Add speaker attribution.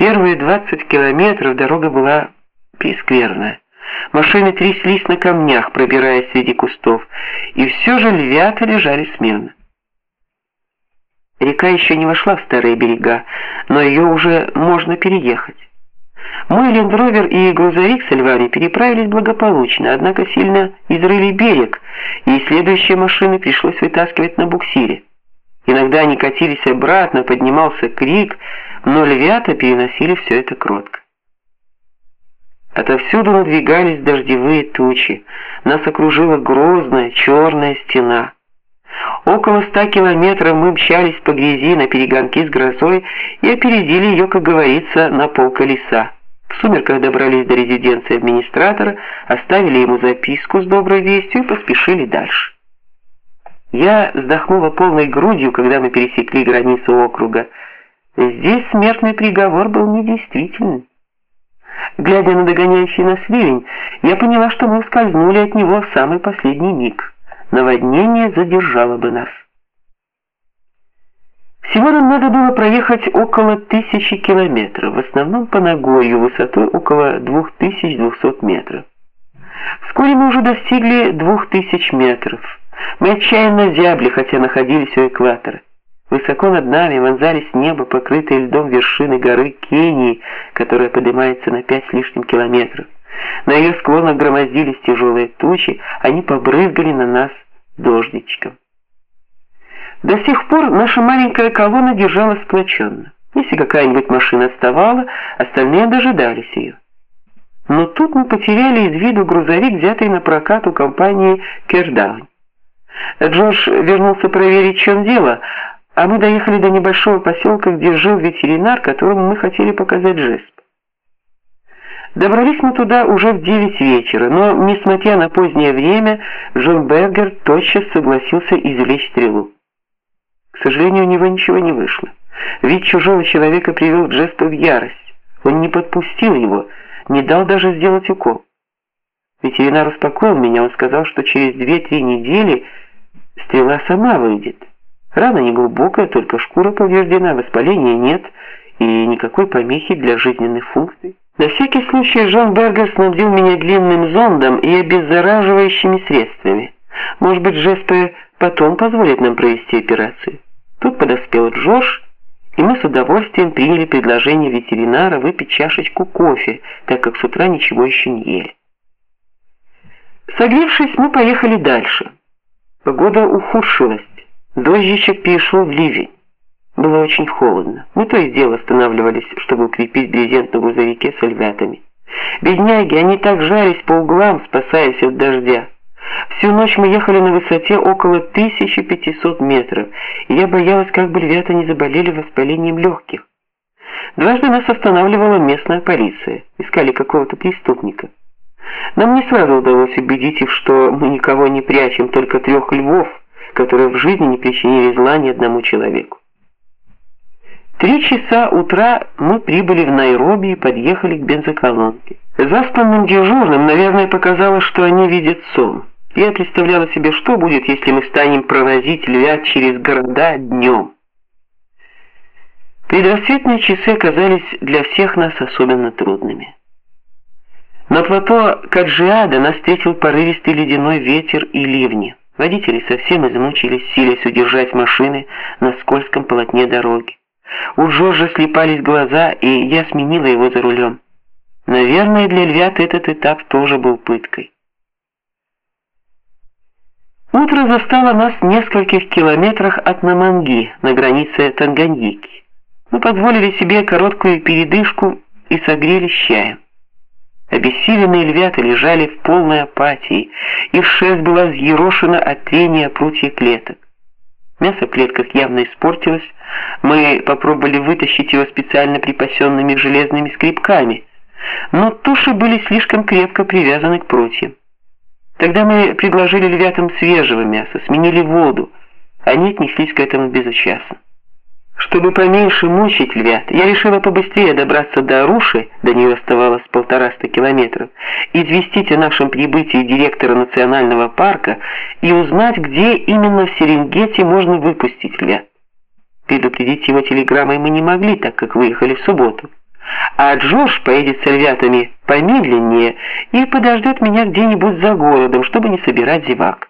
Speaker 1: Первые 20 километров дорога была прескверная. Машины тряслись на камнях, пробираясь среди кустов, и все же львята лежали смирно. Река еще не вошла в старые берега, но ее уже можно переехать. Мой лендровер и грузовик с львами переправились благополучно, однако сильно изрыли берег, и следующие машины пришлось вытаскивать на буксире. Иногда они катились обратно, поднимался крик, но львята переносили все это кротко. Отовсюду надвигались дождевые тучи. Нас окружила грозная черная стена. Около ста километров мы мчались по грязи на перегонки с грозой и опередили ее, как говорится, на полколеса. В сумерках добрались до резиденции администратора, оставили ему записку с доброй вестью и поспешили дальше. Я вздохнула полной грудью, когда мы пересекли границу округа. Здесь смертный приговор был недействительный. Глядя на догоняющий нас ливень, я поняла, что мы ускользнули от него в самый последний миг. Наводнение задержало бы нас. Всего нам надо было проехать около тысячи километров, в основном по Нагорью, высотой около 2200 метров. Вскоре мы уже достигли 2000 метров. Мы отчаянно зябли, хотя находились у экватора. Высоко над нами вонзались небо, покрытые льдом вершины горы Кении, которая поднимается на пять с лишним километров. На ее склонах громоздились тяжелые тучи, они побрызгали на нас дождичком. До сих пор наша маленькая колонна держалась сплоченно. Если какая-нибудь машина отставала, остальные дожидались ее. Но тут мы потеряли из виду грузовик, взятый на прокат у компании Кердаун. Джордж вернулся проверить, в чем дело, а мы доехали до небольшого поселка, где жил ветеринар, которому мы хотели показать жест. Добрались мы туда уже в 9 вечера, но, несмотря на позднее время, Джон Бергер тотчас согласился извлечь стрелу. К сожалению, у него ничего не вышло. Вид чужого человека привел Джеспа в ярость. Он не подпустил его, не дал даже сделать укол. Ветеринар успокоил меня, он сказал, что через 2-3 недели стрела сама выйдет. Рана не глубокая, только шкура повреждена, воспаления нет и никакой помехи для жизненных функций. На всякий случай Жан Бергер снабдил меня длинным зондом и обеззараживающими средствами. Может быть, Жеспе потом позволит нам провести операцию. Тут подоспел Джош, и мы с удовольствием приняли предложение ветеринара выпить чашечку кофе, так как с утра ничего еще не ели. Согревшись, мы поехали дальше. Погода ухудшилась. Дождичек перешел в ливень. Было очень холодно. Мы то и дело останавливались, чтобы укрепить брезент на грузовике с львятами. Бедняги, они так жались по углам, спасаясь от дождя. Всю ночь мы ехали на высоте около 1500 метров, и я боялась, как бы львята не заболели воспалением легких. Дважды нас останавливала местная полиция, искали какого-то преступника. Нам не сразу удалось убедить их, что мы никого не прячем, только трех львов, которые в жизни не причинили зла ни одному человеку. Три часа утра мы прибыли в Найроби и подъехали к бензоколонке. Заспанным дежурным, наверное, показалось, что они видят сон. Я представляла себе, что будет, если мы станем провозить львят через города днем. Предрассветные часы оказались для всех нас особенно трудными. На плато Каджиада нас встретил порывистый ледяной ветер и ливни. Водители совсем измучились, силясь удержать машины на скользком полотне дороги. У Джорджа слепались глаза, и я сменила его за рулем. Наверное, для львят этот этап тоже был пыткой. Утро застало нас в нескольких километрах от Наманги, на границе Танганьики. Мы позволили себе короткую передышку и согрелись чаем. Обессиленные львята лежали в полной апатии, их шерсть была взъерошена от трения прутья клеток. Мясо в клетках явно испортилось. Мы попробовали вытащить его специально припасенными железными скребками, но туши были слишком крепко привязаны к прутьям. Тогда мы предложили львятам свежего мяса, сменили воду. Они отнеслись к этому безучастно. Чтобы поменьше мучить львят, я решила побыстрее добраться до Аруши, до нее оставалось полтораста километров, известить о нашем прибытии директора национального парка и узнать, где именно в Серенгете можно выпустить львят. Предупредить его телеграммой мы не могли, так как выехали в субботу. а Джордж поедет с львятами помедленнее и подождет меня где-нибудь за городом, чтобы не собирать зевак.